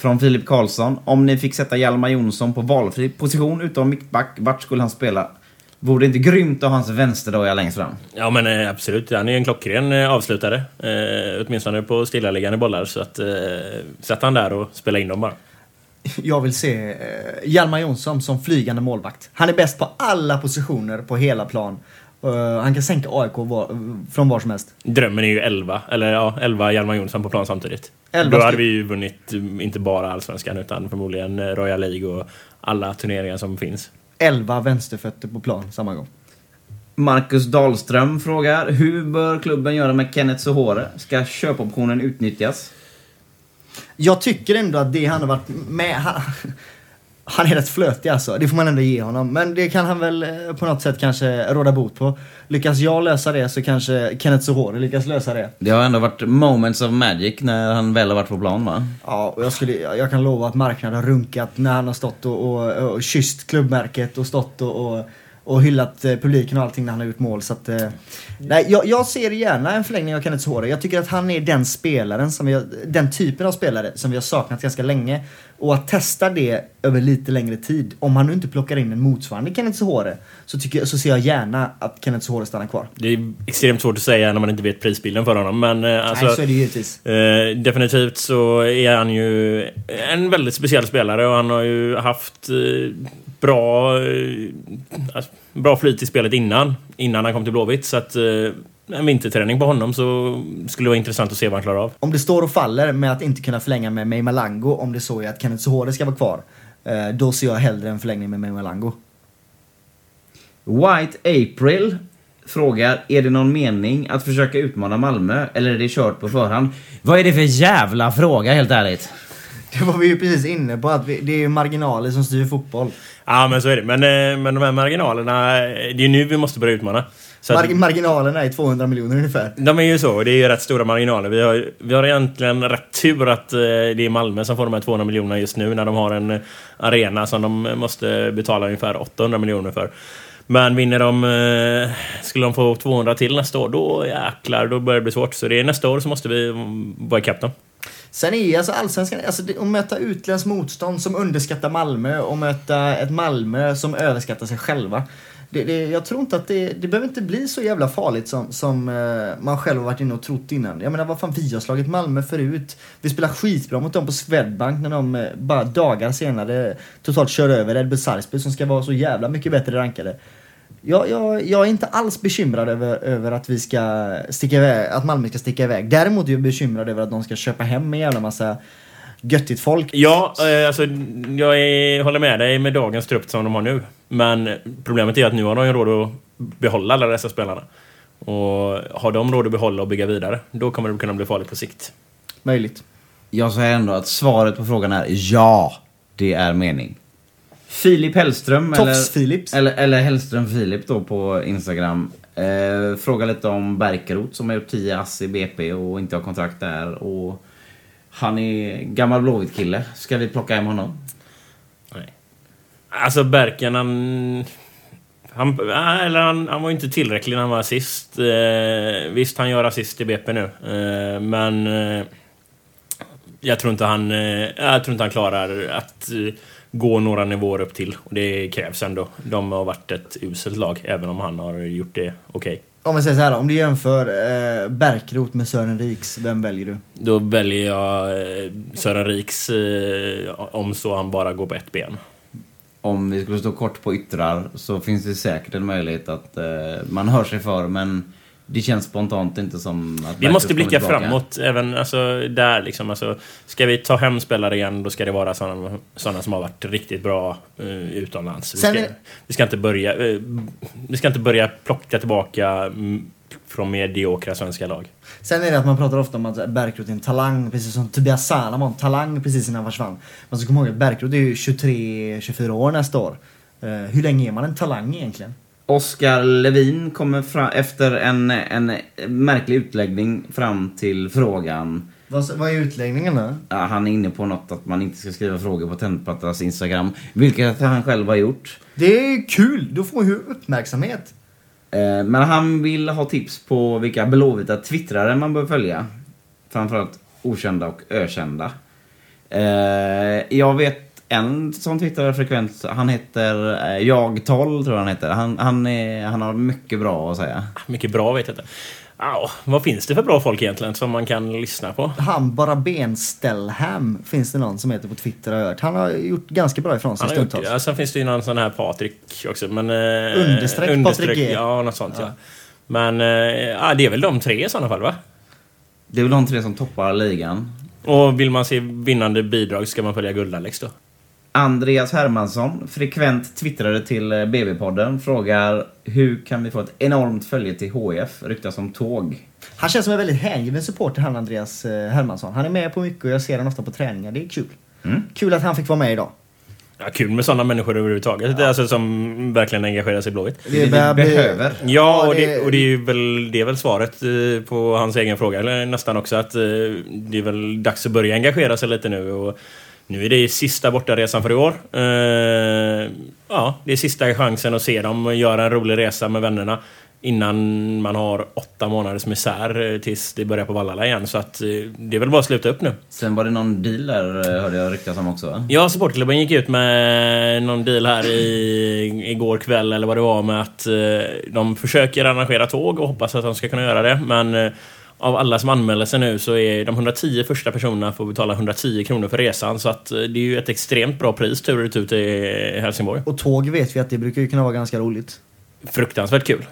från Filip Karlsson. Om ni fick sätta Hjalmar Jonsson på valfri position utom mittback, vart skulle han spela? Vore det inte grymt att ha hans vänsterdoja längst fram? Ja men eh, absolut, han är en klockren eh, avslutare. Eh, åtminstone på stillaliggande bollar. Så att, eh, sätt han där och spela in dem bara. Jag vill se eh, Hjalmar Jonsson som flygande målvakt. Han är bäst på alla positioner på hela plan. Eh, han kan sänka AIK var, från var som helst. Drömmen är ju 11, eller ja, 11 Hjalmar Jonsson på plan samtidigt. 11 Då hade vi ju vunnit eh, inte bara Allsvenskan utan förmodligen eh, Royal League och alla turneringar som finns. 11 vänsterfötter på plan samma gång. Marcus Dahlström frågar Hur bör klubben göra med Kenneth Sohore? Ska köpoptionen utnyttjas? Jag tycker ändå att det han har varit med... Han, han är rätt flötig alltså, det får man ändå ge honom. Men det kan han väl eh, på något sätt kanske råda bot på. Lyckas jag lösa det så kanske Kenneth Sohore lyckas lösa det. Det har ändå varit moments of magic när han väl har varit på plan va? Ja, och jag, skulle, jag kan lova att marknaden har runkat när han har stått och, och, och kysst klubbmärket och stått och, och, och hyllat eh, publiken och allting när han har gjort mål. Så att, eh, nej, jag, jag ser gärna en förlängning av Kenneth Sohore. Jag tycker att han är den spelaren, som vi har, den typen av spelare som vi har saknat ganska länge. Och att testa det över lite längre tid, om han nu inte plockar in en motsvarande Kenneth Sohore, så, tycker så ser jag gärna att Kenneth Sohore stannar kvar. Det är extremt svårt att säga när man inte vet prisbilden för honom. Men eh, alltså, nej, så är det givetvis. Eh, definitivt så är han ju en väldigt speciell spelare och han har ju haft eh, bra, eh, alltså, bra flyt i spelet innan. Innan han kom till Blåvitt. Så att eh, en vinterträning på honom så skulle det vara intressant att se vad han klarar av. Om det står och faller med att inte kunna förlänga med May Malango om det så är att Kenneth Sohore ska vara kvar. eh, Då ser jag hellre en förlängning med May Malango. White April frågar, är det någon mening att försöka utmana Malmö eller är det kört på förhand? Vad är det för jävla fråga helt ärligt? Det var vi ju precis inne på att vi, det är ju marginaler som styr fotboll. Ja, men så är det. Men, eh, men de här marginalerna, eh, det är ju nu vi måste börja utmana. Så att- Mar- marginalerna är 200 miljoner ungefär. De är ju så, och det är ju rätt stora marginaler. Vi har, vi har egentligen rätt tur att eh, det är Malmö som får de här 200 miljonerna just nu när de har en arena som de måste betala ungefär 800 miljoner för. Men vinner de, skulle de få 200 till nästa år, då jäklar, då börjar det bli svårt. Så det är nästa år så måste vi mm, vara ikapp dem. Sen är alltså allsvenskan, alltså det, att möta utländskt motstånd som underskattar Malmö och möta ett Malmö som överskattar sig själva. Det, det, jag tror inte att det, det behöver inte bli så jävla farligt som, som eh, man själv har varit inne och trott innan. Jag menar vad fan, vi har slagit Malmö förut. Vi spelar skitbra mot dem på Swedbank när de eh, bara dagar senare totalt kör över Red Bull Sarpsborg som ska vara så jävla mycket bättre rankade. Jag, jag, jag är inte alls bekymrad över, över att vi ska sticka iväg, att Malmö ska sticka iväg. Däremot är jag bekymrad över att de ska köpa hem en jävla massa göttigt folk. Ja, eh, alltså jag är, håller med dig med dagens trupp som de har nu. Men problemet är att nu har de ju råd att behålla alla dessa spelarna. Och har de råd att behålla och bygga vidare, då kommer det kunna bli farligt på sikt. Möjligt. Jag säger ändå att svaret på frågan är ja, det är mening. Filip Hellström, eller, Tofs Philips. eller, eller Hellström Filip då på Instagram. Eh, frågar lite om Berkerot som har gjort 10 ass i BP och inte har kontrakt där. Och han är gammal Blåvitt-kille. Ska vi plocka hem honom? Nej. Alltså Berken, han... Han, eller han, han var inte tillräcklig när han var assist. Eh, visst, han gör assist i BP nu. Eh, men... Eh, jag tror inte han... Eh, jag tror inte han klarar att eh, gå några nivåer upp till. Och det krävs ändå. De har varit ett uselt lag, även om han har gjort det okej. Om vi säger så här, om du jämför eh, Bärkroth med Sören Riks, vem väljer du? Då väljer jag eh, Sören Riks, eh, om så han bara går på ett ben. Om vi skulle stå kort på yttrar så finns det säkert en möjlighet att eh, man hör sig för men det känns spontant inte som att Vi måste blicka tillbaka. framåt, även alltså, där liksom. Alltså, ska vi ta hem spelare igen, då ska det vara sådana, sådana som har varit riktigt bra uh, utomlands. Vi ska, är- vi ska inte börja, eh, vi ska inte börja plocka tillbaka mm, från mediokra svenska lag. Sen är det att man pratar ofta om att Bärkroth är en talang, precis som Tobias Sana var en talang precis innan han försvann. Man ska komma ihåg att Bärkroth är ju 23-24 år nästa år. Eh, hur länge är man en talang egentligen? Oskar Levin kommer fram, efter en, en märklig utläggning fram till frågan. Vad, vad är utläggningen då? Ja, han är inne på något att man inte ska skriva frågor på Tennplattas Instagram. Vilket han själv har gjort. Det är kul, då får man ju uppmärksamhet. Eh, Men han vill ha tips på vilka blåvita twittrare man bör följa. Framförallt okända och ökända. Eh, Jag vet en som twittrar frekvent. Han heter eh, Jag12 tror jag han heter. Han, han, är, han har mycket bra att säga. Mycket bra vet jag inte. Ja, vad finns det för bra folk egentligen som man kan lyssna på? Han bara benställham finns det någon som heter på Twitter har jag hört. Han har gjort ganska bra ifrån sig stundtals. ja, sen finns det ju någon sån här Patrik också. Men, eh, Understreck Patrik G. Ja, något sånt ja. Men eh, ja, det är väl de tre i sådana fall va? Det är väl de tre som toppar ligan. Och vill man se vinnande bidrag ska man följa Guld-Alex då. Andreas Hermansson, frekvent twittrare till eh, BB-podden, frågar hur kan vi få ett enormt följe till HF? Ryktas om tåg. Han känns som en väldigt hängiven supporter han Andreas eh, Hermansson. Han är med på mycket och jag ser honom ofta på träningar. Det är kul. Mm. Kul att han fick vara med idag. Ja, kul med sådana människor överhuvudtaget. Alltså, som verkligen engagerar sig i Blåvitt. Det vi börjar bli- behöver. Ja, Ja, och, det, det- och det är ju väl, det är väl svaret eh, på hans egen fråga. Eller nästan också att eh, det är väl dags att börja engagera sig lite nu. Och nu är det sista bortaresan för i år. Eh, ja, det är sista chansen att se dem göra en rolig resa med vännerna. Innan man har åtta månaders misär eh, tills det börjar på Vallala igen. Så att eh, det är väl bara att sluta upp nu. Sen var det någon deal där, hörde jag ryktas om också. va? Ja, supportklubben gick ut med någon deal här i, igår kväll eller vad det var med att de försöker arrangera tåg och hoppas att de ska kunna göra det. Men av alla som anmäler sig nu så är de 110 första personerna får betala 110 kronor för resan. Så att eh, det är ju ett extremt bra pris tur och retur till Helsingborg. Och tåg vet vi att det brukar ju kunna vara ganska roligt. Fruktansvärt kul.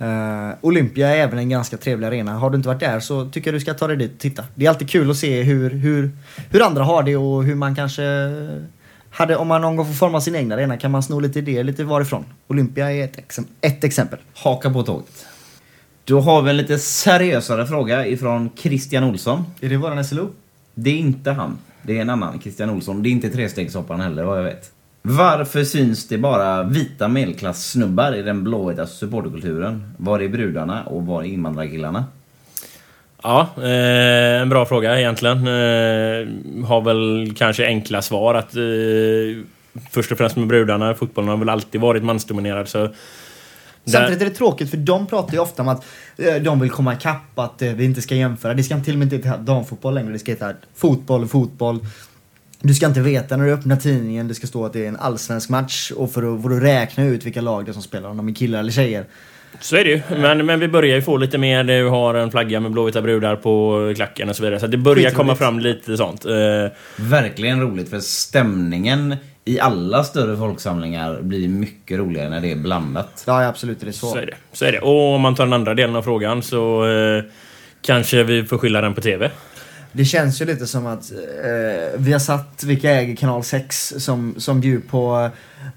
Uh, Olympia är även en ganska trevlig arena. Har du inte varit där så tycker jag du ska ta dig dit och titta. Det är alltid kul att se hur, hur, hur andra har det och hur man kanske hade, om man någon gång får forma sin egen arena kan man sno lite idéer lite varifrån. Olympia är ett, exem ett exempel. Haka på tåget. Då har vi en lite seriösare fråga ifrån Christian Olsson. Är det våran SLO? Det är inte han. Det är en annan Christian Olsson. Det är inte trestegshopparen heller vad jag vet. Varför syns det bara vita medelklass-snubbar i den blåvita supporterkulturen? Var är brudarna och var är invandrarkillarna? Ja, eh, en bra fråga egentligen. Eh, har väl kanske enkla svar att eh, först och främst med brudarna, fotbollen har väl alltid varit mansdominerad så Samtidigt är det tråkigt för de pratar ju ofta om att eh, de vill komma ikapp, att eh, vi inte ska jämföra. Det ska till och med inte heta damfotboll längre, det ska heta fotboll, fotboll. Du ska inte veta när du öppnar tidningen, det ska stå att det är en allsvensk match och för att, för att räkna ut vilka lag det är som spelar, om de är killar eller tjejer. Så är det ju. Men, men vi börjar ju få lite mer. Du har en flagga med blåvita brudar på klacken och så vidare. Så det börjar komma fram lite sånt. Eh, Verkligen roligt för stämningen i alla större folksamlingar blir mycket roligare när det är blandat. Ja, absolut. Det är så. Så är det. Så är det. Och om man tar den andra delen av frågan så eh, kanske vi får skylla den på TV. Det känns ju lite som att eh, vi har satt vilka äger kanal 6 som, som bjuder på,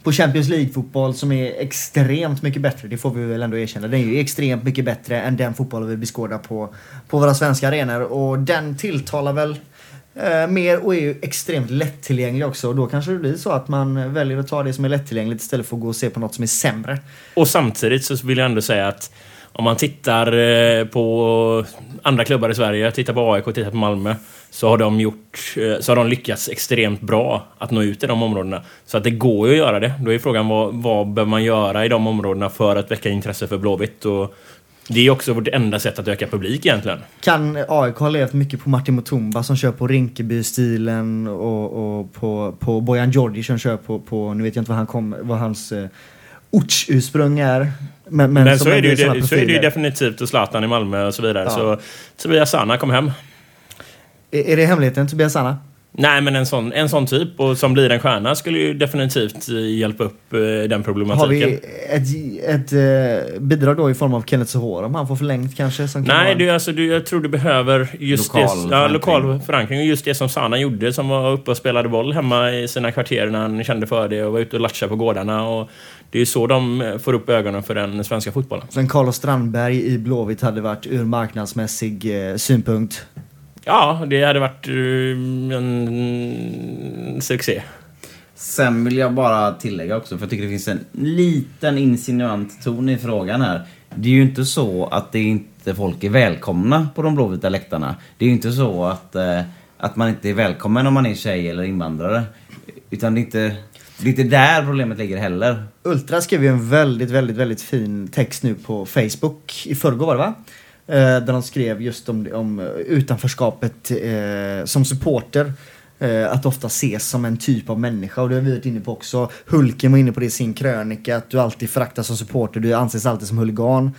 på Champions League-fotboll som är extremt mycket bättre. Det får vi väl ändå erkänna. Den är ju extremt mycket bättre än den fotboll vi beskådar på, på våra svenska arenor. Och den tilltalar väl eh, mer och är ju extremt lättillgänglig också. Och då kanske det blir så att man väljer att ta det som är lättillgängligt istället för att gå och se på något som är sämre. Och samtidigt så vill jag ändå säga att om man tittar eh, på andra klubbar i Sverige, tittar på AIK och tittar på Malmö, så har de gjort, eh, så har de lyckats extremt bra att nå ut i de områdena. Så att det går ju att göra det. Då är frågan vad, vad behöver man göra i de områdena för att väcka intresse för Blåvitt? Och det är också vårt enda sätt att öka publik egentligen. Kan AIK ha levt mycket på Martin Mutumba som kör på Rinkeby-stilen och, och på, på Bojan Djordjic som kör på, på, nu vet jag inte vad, han kom, vad hans eh, ortsursprung är. Men, men, men så, är det, ju, så är det ju definitivt Zlatan i Malmö och så vidare. Ja. Så Tobias Sanna kom hem. Är, är det hemligheten, Tobias Sanna? Nej, men en sån, en sån typ och som blir en stjärna skulle ju definitivt eh, hjälpa upp eh, den problematiken. Har vi ett, ett eh, bidrag då i form av Kenneth Sohor om han får förlängt kanske? Som kan Nej, du, alltså, du, jag tror du behöver just lokal, det, ja, lokal förankring och just det som Sana gjorde som var uppe och spelade boll hemma i sina kvarter när han kände för det och var ute och latchade på gårdarna. Och det är ju så de får upp ögonen för den svenska fotbollen. Sen Carlos Strandberg i Blåvitt hade varit ur marknadsmässig eh, synpunkt Ja, det hade varit uh, en succé. Sen vill jag bara tillägga också, för jag tycker det finns en liten insinuant ton i frågan här. Det är ju inte så att det inte folk är välkomna på de blåvita läktarna. Det är ju inte så att, uh, att man inte är välkommen om man är tjej eller invandrare. Utan det är inte... Det är inte där problemet ligger heller. Ultra skrev ju en väldigt, väldigt, väldigt fin text nu på Facebook i förrgår var det va? Eh, där de skrev just om, om utanförskapet eh, som supporter. Eh, att ofta ses som en typ av människa och det har vi varit inne på också. Hulken var inne på det i sin krönika, att du alltid föraktas som supporter, du anses alltid som huligan.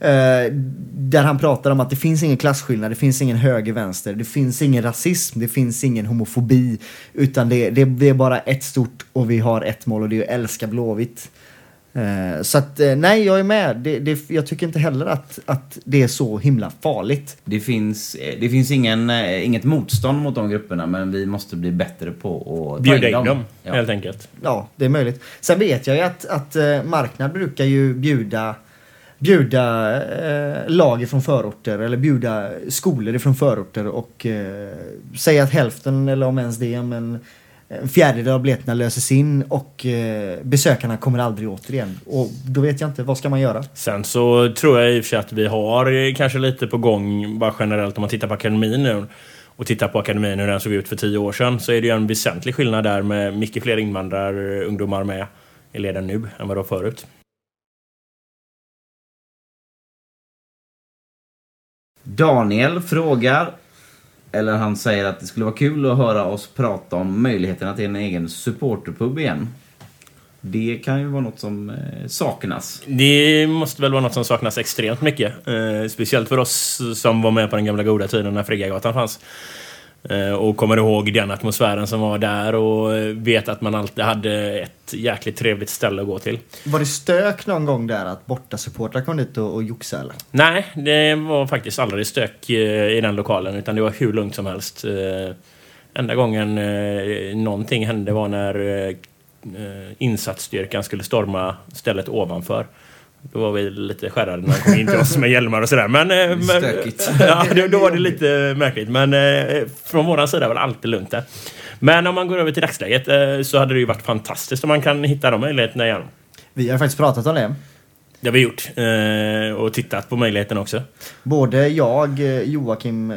Uh, där han pratar om att det finns ingen klasskillnad, det finns ingen höger-vänster, det finns ingen rasism, det finns ingen homofobi. Utan det, det, det, är bara ett stort och vi har ett mål och det är att älska Blåvitt. Uh, så att uh, nej, jag är med. Det, det, jag tycker inte heller att, att det är så himla farligt. Det finns, det finns ingen, inget motstånd mot de grupperna men vi måste bli bättre på att bjuda in dem. dem ja. Helt enkelt. Ja, det är möjligt. Sen vet jag ju att, att marknad brukar ju bjuda bjuda eh, lag från förorter eller bjuda skolor från förorter och eh, säga att hälften eller om ens det men en fjärdedel av biljetterna löses in och eh, besökarna kommer aldrig återigen. Och då vet jag inte, vad ska man göra? Sen så tror jag i och för sig att vi har eh, kanske lite på gång, bara generellt om man tittar på akademin nu och tittar på akademin hur den såg ut för tio år sedan så är det ju en väsentlig skillnad där med mycket fler invandrarungdomar med i leden nu än vad det var förut. Daniel frågar, eller han säger att det skulle vara kul att höra oss prata om möjligheterna till en egen supporterpub igen. Det kan ju vara något som eh, saknas. Det måste väl vara något som saknas extremt mycket. Eh, speciellt för oss som var med på den gamla goda tiden när Friggagatan fanns. Eh, och kommer ihåg den atmosfären som var där och eh, vet att man alltid hade ett jäkligt trevligt ställe att gå till. Var det stök någon gång där att bortasupportrar kom dit och, och joxade eller? Nej, det var faktiskt aldrig stök eh, i den lokalen utan det var hur lugnt som helst. Enda gången någonting hände var när insatsstyrkan skulle storma stället ovanför. Då var vi lite skärrade när de kom in till oss med hjälmar och sådär. Men, eh, men, Stökigt. ja, då, då var det lite märkligt. Men eh, från våran sida var det alltid lugnt där. Men om man går över till dagsläget eh, så hade det ju varit fantastiskt om man kan hitta de möjligheterna igen. Vi har faktiskt pratat om det. Det har vi gjort. Eh, och tittat på möjligheten också. Både jag, eh, Joakim eh,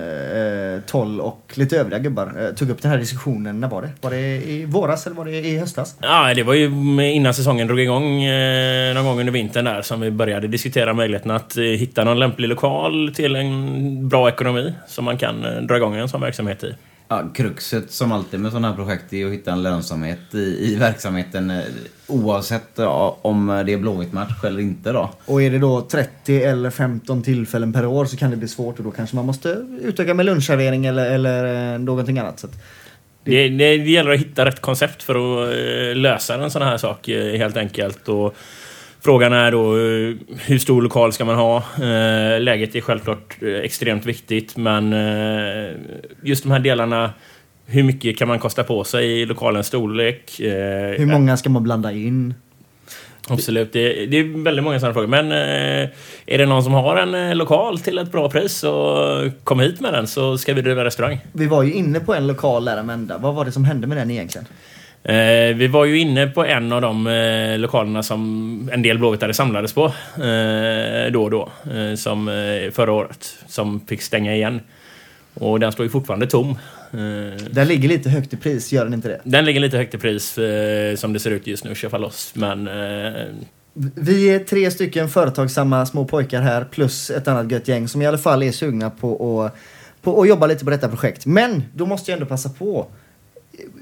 Toll och lite övriga gubbar tog upp den här diskussionen. När var det? Var det i våras eller var det i höstas? Ja, det var ju innan säsongen drog igång någon gång under vintern där som vi började diskutera möjligheten att hitta någon lämplig lokal till en bra ekonomi som man kan dra igång en sån verksamhet i. Ja, kruxet som alltid med sådana här projekt är att hitta en lönsamhet i, i verksamheten eh, oavsett ja, om det är Blåvitt match eller inte då. Och är det då 30 eller 15 tillfällen per år så kan det bli svårt och då kanske man måste utöka med lunchservering eller, eller eh, någonting annat. Så att, Det, det, det gäller att hitta rätt koncept för att eh, lösa en sån här sak helt enkelt. Och frågan är då eh, hur stor lokal ska man ha? Eh, Läget är självklart eh, extremt viktigt men just de här delarna hur mycket kan man kosta på sig i lokalens storlek? Hur många ska man blanda in? Absolut, det, det är väldigt många sådana frågor. Men eh, är det någon som har en eh, lokal till ett bra pris så kom hit med den så ska vi driva restaurang. Vi var ju inne på en lokal där Amanda. Vad var det som hände med den egentligen? Eh, vi var ju inne på en av de eh, lokalerna som en del blåvittare samlades på eh, då och då. Eh, som eh, förra året. Som fick stänga igen. Och den står ju fortfarande tom. Eh, Den ligger lite högt i pris, gör den inte det? den ligger lite högt i pris som det ser ut just nu, köpa loss. Men Vi är tre stycken företagsamma små pojkar här plus ett annat gött gäng som i alla fall är sugna på att, på att jobba lite på detta projekt. Men då måste jag ändå passa på.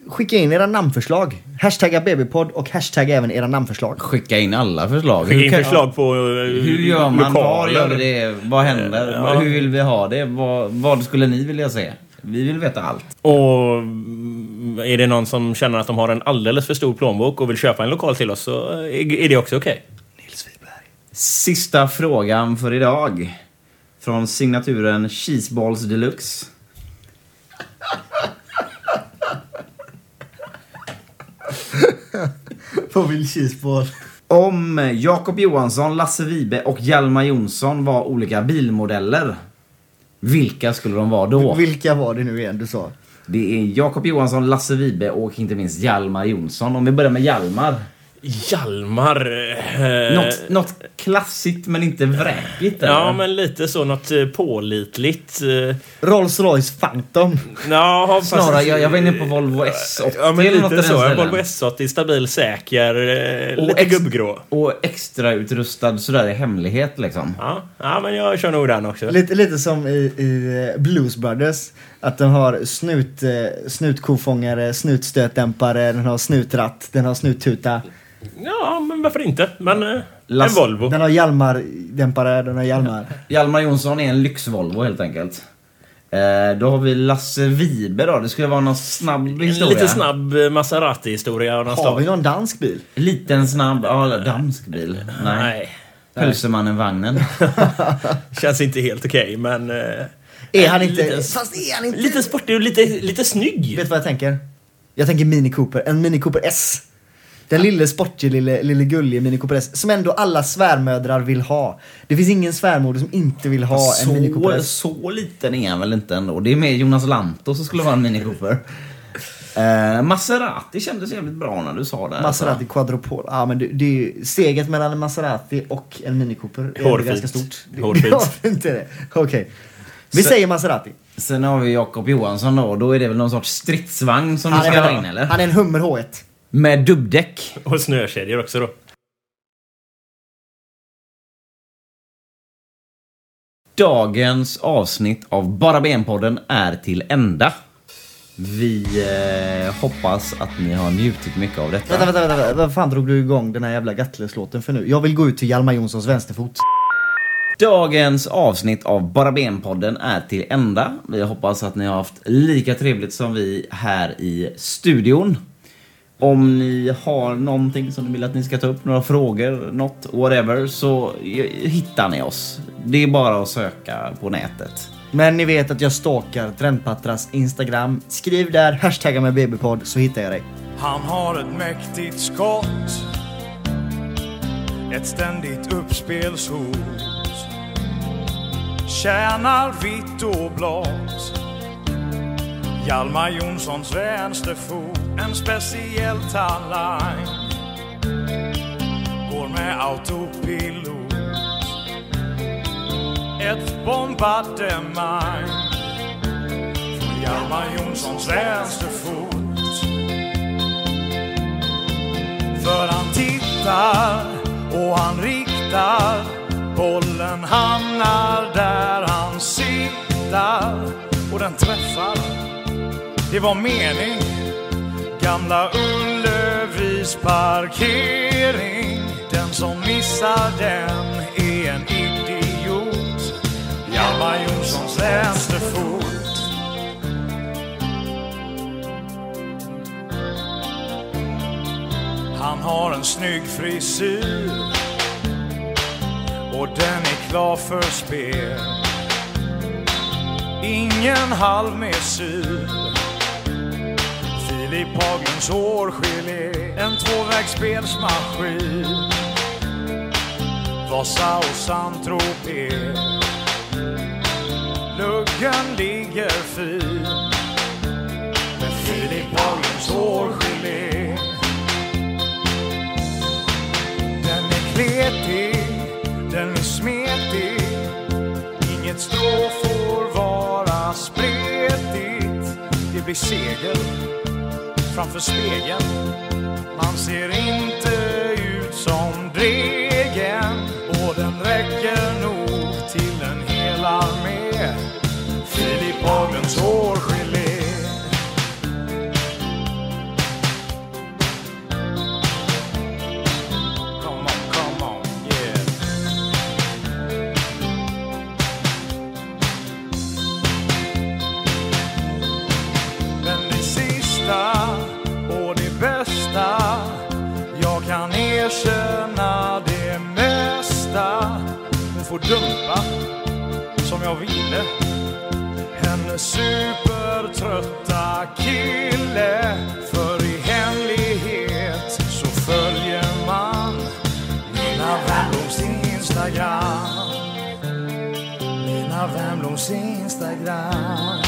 Skicka in era namnförslag. Hashtagga BB-podd och hashtagga även era namnförslag. Skicka in alla förslag. skicka in kan- förslag på eh, Hur gör man? Var gör vi lokaler. det? Vad händer? Ja. Hur vill vi ha det? Vad, vad skulle ni vilja se? Vi vill veta allt. Och mm, är det någon som känner att de har en alldeles för stor plånbok och vill köpa en lokal till oss så är är det också okej. Sista frågan för idag. Från signaturen Cheeseballs Deluxe. På vill cheeseball. Om Jakob Johansson, Lasse Vibe och Hjalmar Jonsson var olika bilmodeller. Vilka skulle de vara då? Vilka var det nu igen du sa? Det är Jakob Johansson, Lasse Vibe och inte minst Hjalmar Jonsson. Om vi börjar med Hjalmar. Hjalmar... Eh, Något, något klassigt men inte vräkigt. eller? Ja, men lite så. Något eh, pålitligt. Eh, Rolls Royce Phantom. ja, fast- Snarare, jag, jag var inne på Volvo S80 Ja, men eller lite så. Volvo S80, stabil, säker, eh, Och lite ex- gubbgrå. Och extra utrustad sådär i hemlighet liksom. Ja, ja, men jag kör nog den också. Lite, lite som i, i eh, Blues Brothers. Att den har snut, eh, snutkofångare, snutstötdämpare, den har snutratt, den har snuttuta. Ja, men varför inte? Men eh, en Volvo. Den har Hjalmar-dämpare, den har Hjalmar. Hjalmar Jonsson är en lyx-Volvo helt enkelt. Eh, då har vi Lasse Vibe då. Det skulle vara någon snabb historia. Lite snabb eh, Maserati-historia av något Har vi slag. någon dansk bil? Liten snabb, ja, dansk bil. Nej. Nej. Pölsemannen-vagnen. Känns inte helt okej, men... Eh, Är han inte... Lite, Fast är han inte... lite sportig och lite, lite snygg. Vet du vad jag tänker? Jag tänker Mini Cooper. En Mini Cooper S. Den lille sportige, lille, lille gullige Mini Cooper S. Som ändå alla svärmödrar vill ha. Det finns ingen svärmoder som inte vill ha en Mini Cooper så, S. så liten är han väl inte ändå. Det är mer Jonas Lanto som skulle vara en Mini Cooper. Eh, Maserati kändes jävligt bra när du sa det. Maserati Quadropol. Ja, men det, det är steget mellan en Maserati och en Mini Cooper är Hårfint. ganska stort. Hårfint. Ja, inte det. Okej. Vi Så- säger Maserati. Sen har vi Jakob Johansson då. Då är det väl någon sorts stridsvagn som du Han ska ha är, in eller? han är en Hummer H1. Med dubbdäck. Och snökedjor också då. Dagens avsnitt av Bara Ben-podden är till ända. Vi eh, hoppas att ni har njutit mycket av detta. Vänta, vänta, vänta, vänta. Vad fan drog du igång den här jävla Gatles-låten för nu? Jag vill gå ut till Hjalmar Jonssons vänsterfot. Dagens avsnitt av Bara Ben-podden är till ända. Vi hoppas att ni har haft lika trevligt som vi här i studion. Om ni har någonting som ni vill att ni ska ta upp, några frågor, något, whatever, så hittar ni oss. Det är bara att söka på nätet. Men ni vet att jag stalkar Trendpattras Instagram. Skriv där, hashtagga med babypodd så hittar jag dig. Han har ett mäktigt skott Ett ständigt uppspelshot Tjänar vitt och blått Hjalmar Jonssons vänsterfot en speciell talang. Går med autopilot. Ett bombardemang. Från Hjalmar Jonssons vänsterfot. För han tittar och han riktar. Bollen hamnar där han siktar Och den träffar. Det var mening. Gamla Ullevis parkering Den som missar den är en idiot Hjalmar Jonssons vänsterfot Han har en snygg frisyr och den är klar för spel. Ingen halvmesyr. Filip Haglunds hårgelé, en tvåvägsspelsmaskin. Vasa och Saint-Tropez. Luggen ligger fin med Filip Haglunds hårgelé. Den är kletig, den är smetig Inget strå får vara spretigt Det blir segel framför spegeln. Man ser inte ut som Dregen Och den räcker nog till en hel armé. Filip Haglunds hårgelé Hon dumpa som jag ville. Hennes supertrötta kille För i hemlighet så följer man mina Wernbloms Instagram. Mina Wernbloms Instagram.